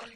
غير